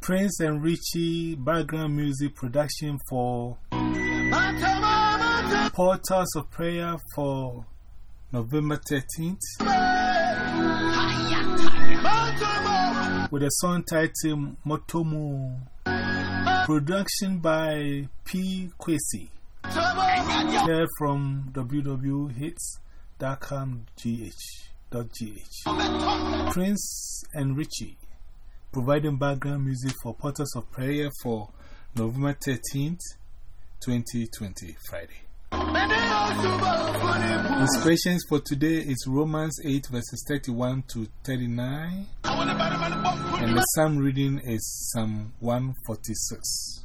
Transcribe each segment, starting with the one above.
Prince and Richie background music production for Portals of Prayer for November 13th with a song titled Motomo. Production by P. Kwasi. There from www.hits.com.gh. Prince and Richie providing background music for Portals of Prayer for November 13th, 2020, Friday. Inspirations for today is Romans 8 verses 31 to 39. And the psalm reading is Psalm 146.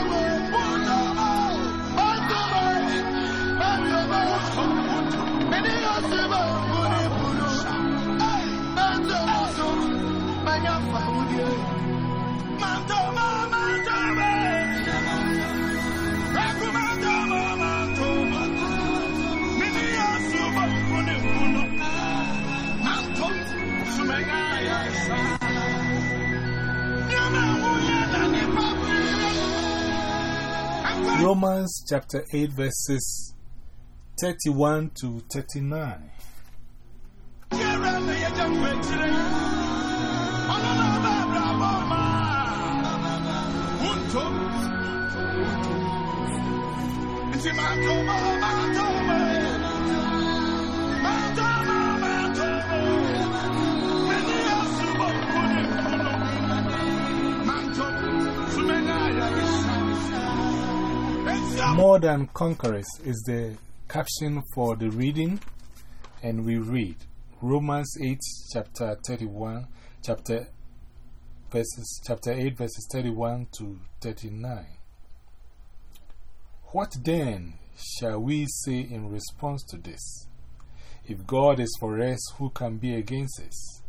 Romans chapter 8 verses 31 to 39. More than conquerors is the caption for the reading, and we read Romans 8, chapter 31, chapter, verses, chapter 8, verses 31 to 39. What then shall we say in response to this? If God is for us, who can be against us?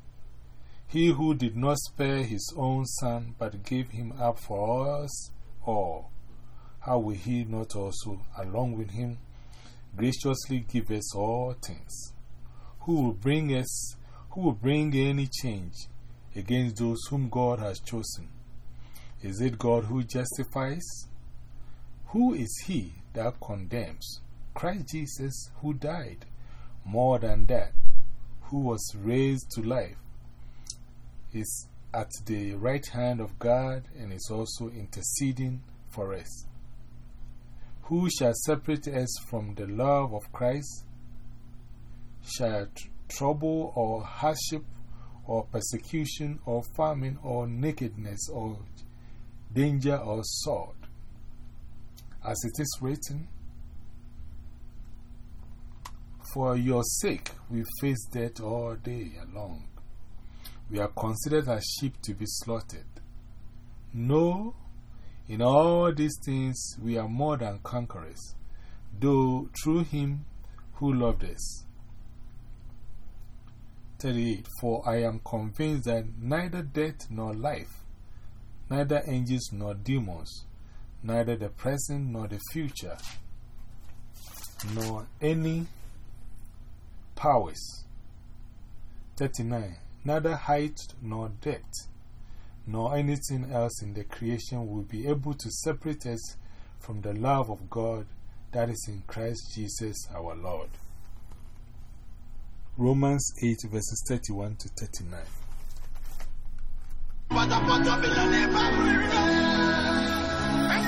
He who did not spare his own son, but gave him up for us all how will He not also, along with Him, graciously give us all things? Who will bring us, who will bring any change against those whom God has chosen? Is it God who justifies? Who is He that condemns? Christ Jesus, who died. More than that, who was raised to life, is at the right hand of God and is also interceding for us. Who shall separate us from the love of Christ? Shall trouble or hardship or persecution or famine or nakedness or danger or sword? As it is written, For your sake we face death all day long. We are considered as sheep to be slaughtered. No, in all these things we are more than conquerors, though through him who loved us. 38 For I am convinced that neither death nor life, neither angels nor demons, neither the present nor the future, nor any powers. 39 Neither height nor depth nor anything else in the creation will be able to separate us from the love of God that is in Christ Jesus our Lord. Romans 8 verses 31 to 39.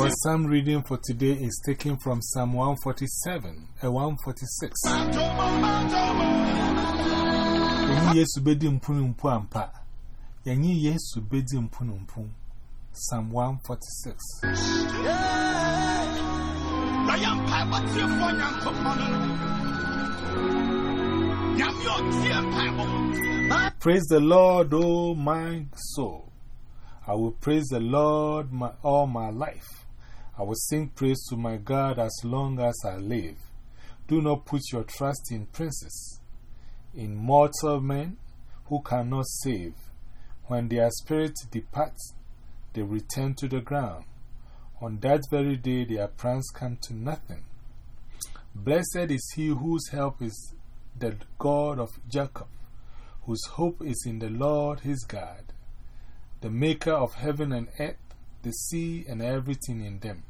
Our psalm reading for today is taken from Psalm 147, uh, 146. Yenyi Yesu bedi mpunu mpu ampa. Yenyi Yesu bedi mpunu mpu. Psalm 146. Praise the Lord, O my soul. I will praise the Lord my, all my life. I will sing praise to my God as long as I live. Do not put your trust in princes, in mortal men who cannot save. When their spirit departs, they return to the ground. On that very day, their plans come to nothing. Blessed is he whose help is the God of Jacob, whose hope is in the Lord his God, the maker of heaven and earth, the sea and everything in them,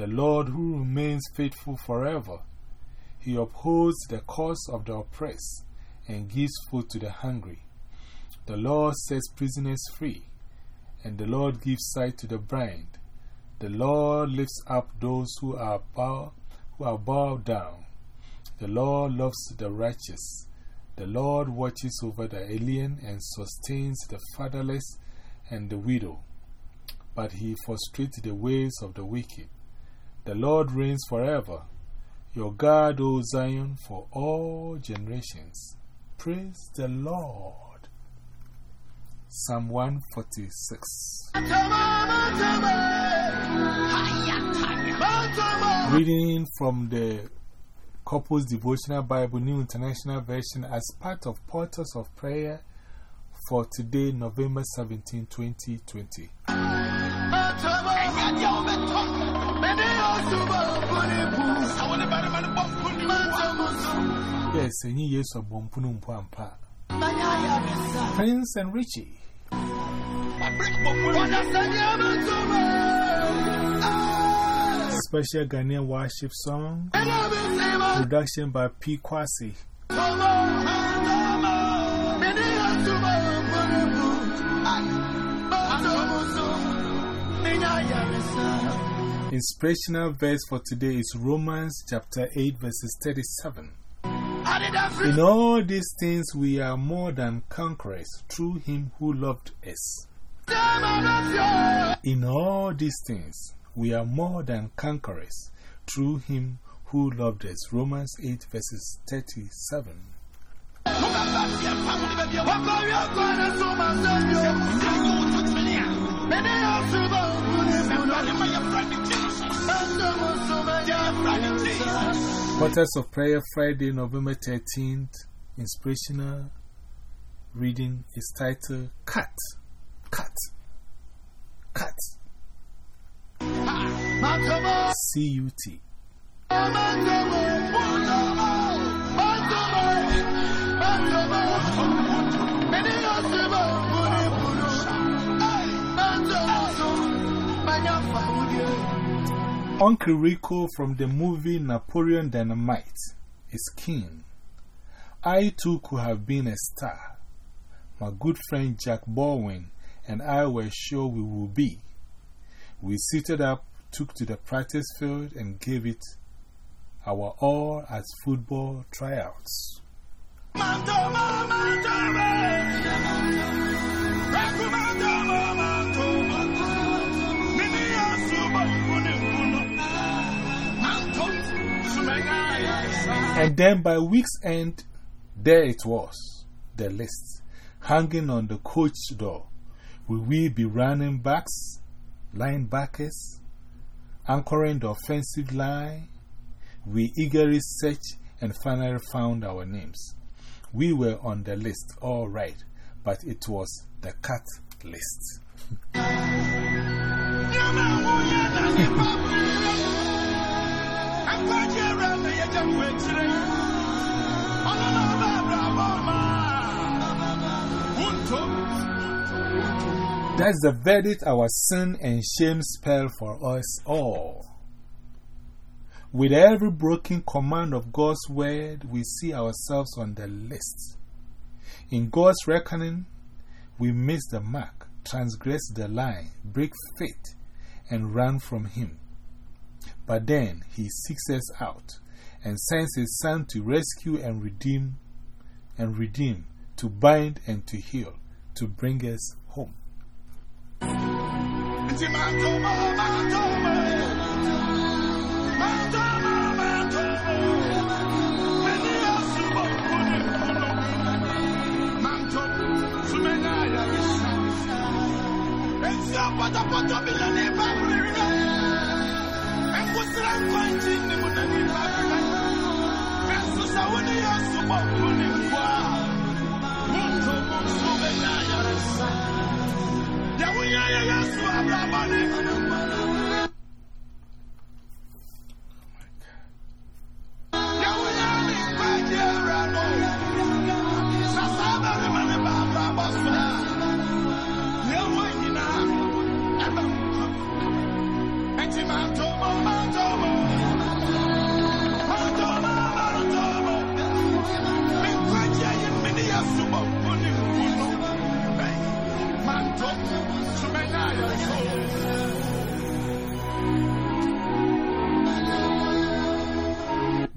the Lord who remains faithful forever. He upholds the cause of the oppressed and gives food to the hungry. The Lord sets prisoners free, and the Lord gives sight to the blind. The Lord lifts up those who are, bow, who are bowed down. The Lord loves the righteous. The Lord watches over the alien and sustains the fatherless and the widow. But he frustrates the ways of the wicked. The Lord reigns forever. Your God, O Zion, for all generations. Praise the Lord. Psalm 146. Reading from the Couples Devotional Bible New International Version as part of Portals of Prayer for today, November 17, 2020. Bompunum Pampa. Prince and Richie. Special Ghanaian worship song. Production by P. Kwasi. Inspirational verse for today is Romans chapter 8, verses 37. In all these things, we are more than conquerors through Him who loved us. In all these things, we are more than conquerors through Him who loved us. Romans 8, verses 37. Portals of Prayer Friday, November 13th. Inspirational reading is titled Cut. Cut. Cut. C Uncle Rico from the movie Napoleon Dynamite is king. I too could have been a star. My good friend Jack Baldwin and I were sure we would be. We suited up, took to the practice field, and gave it our all as football tryouts. And then by week's end, there it was, the list, hanging on the coach door. Will we be running backs, linebackers, anchoring the offensive line? We eagerly searched and finally found our names. We were on the list, all right, but it was the cut list. That's the verdict our sin and shame spell for us all. With every broken command of God's word, we see ourselves on the list. In God's reckoning, we miss the mark, transgress the line, break faith, and run from Him. But then He seeks us out and sends His Son to rescue and redeem, and redeem, to bind and to heal, to bring us home. Pata pata bila ne ba rira en kusra kwanti ni muna ni ba rira en susa woni ya suba kuni ya wunya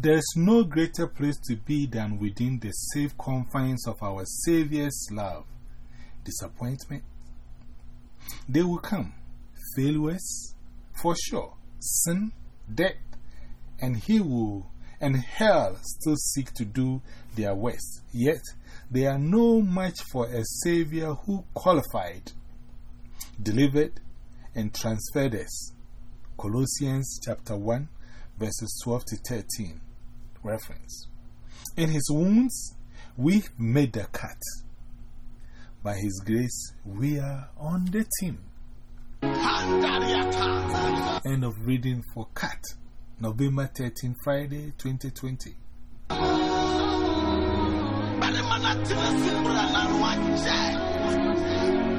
There's no greater place to be than within the safe confines of our Savior's love. Disappointment? They will come. Failures? For sure. Sin? Death? And he will, and hell still seek to do their worst. Yet, they are no match for a Savior who qualified, delivered, and transferred us. Colossians chapter 1, verses 12 to 13. Reference. In his wounds, we made the cut. By his grace, we are on the team. End of reading for Cat, November 13, Friday, 2020.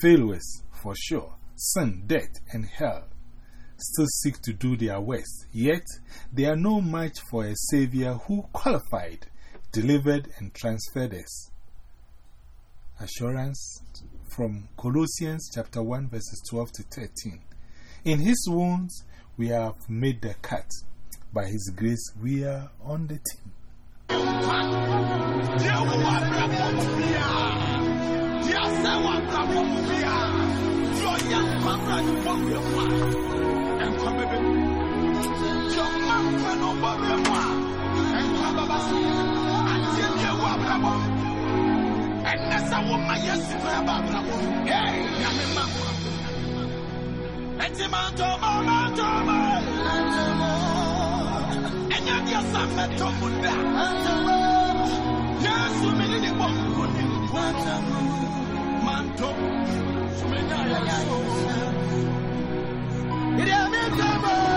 Failures, for sure. Sin, death, and hell still seek to do their worst. Yet, they are no match for a Savior who qualified, delivered, and transferred us. Assurance from Colossians chapter 1, verses 12 to 13. In his wounds, we have made the cut. By his grace, we are on the team. Yes, man to It is me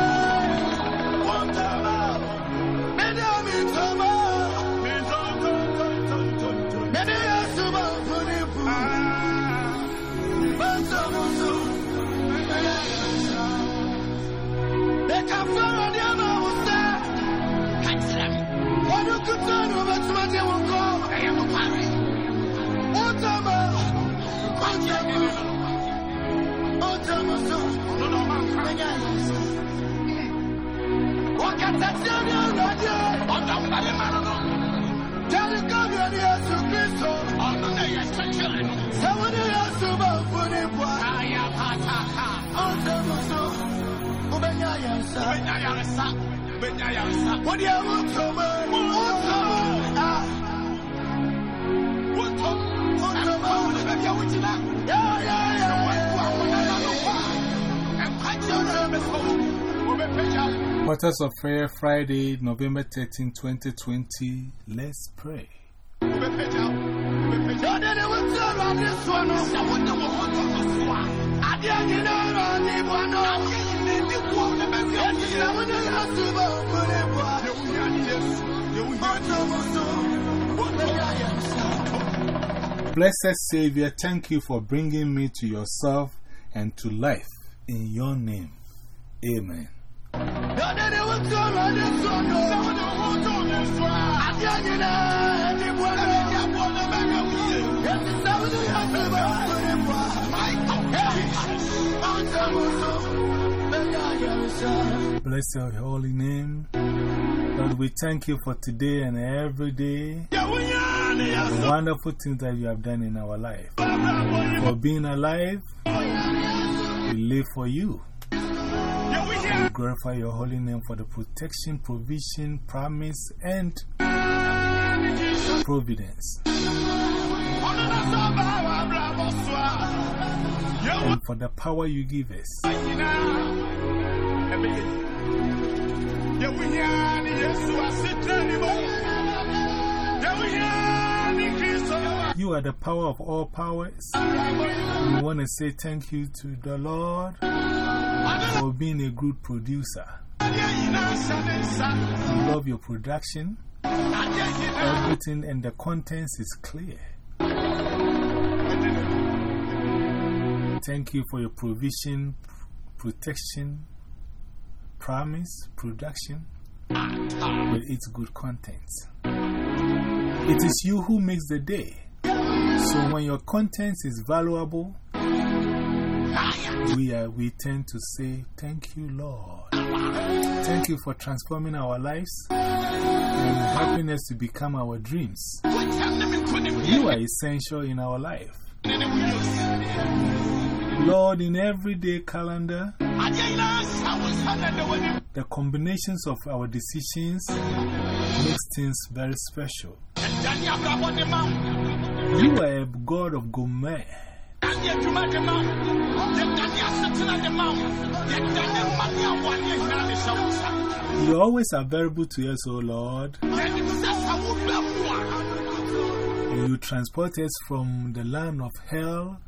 What do you want to Waters of Prayer, Friday, November 13, 2020. Let's pray. Blessed Savior, thank you for bringing me to yourself and to life. In your name, amen. Bless your holy name. Lord, we thank you for today and every day. The wonderful things that you have done in our life. For being alive, we live for you. We glorify your holy name for the protection, provision, promise, and providence. And for the power you give us. You are the power of all powers. We want to say thank you to the Lord for being a good producer. We love your production. Everything and the contents is clear. Thank you for your provision, protection, promise, production with its good contents. It is you who makes the day. So when your content is valuable, we, are, we tend to say, Thank you, Lord. Thank you for transforming our lives and helping us to become our dreams. You are essential in our life. Lord, in everyday calendar, the combinations of our decisions makes things very special. You are a God of gourmet. You are always available to us, O Lord. You transport us from the land of hell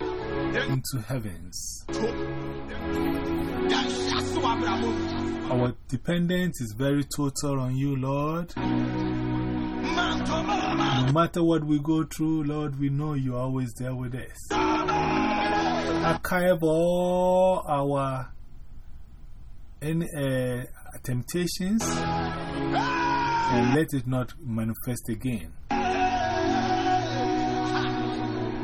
into heavens. Our dependence is very total on you, Lord. No matter what we go through, Lord, we know you're always there with us. Archive all our any, uh, temptations and let it not manifest again.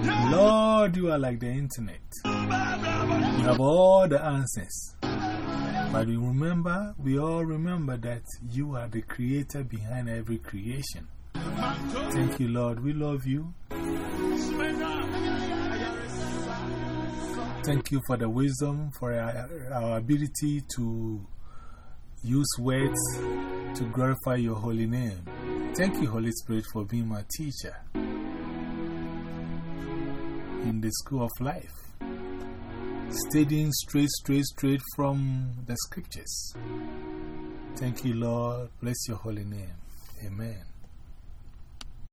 Lord, you are like the internet. You have all the answers. But we remember, we all remember that you are the creator behind every creation. Thank you, Lord. We love you. Thank you for the wisdom, for our, our ability to use words to glorify your holy name. Thank you, Holy Spirit, for being my teacher in the school of life. Studying straight, straight, straight from the scriptures. Thank you, Lord. Bless your holy name. Amen.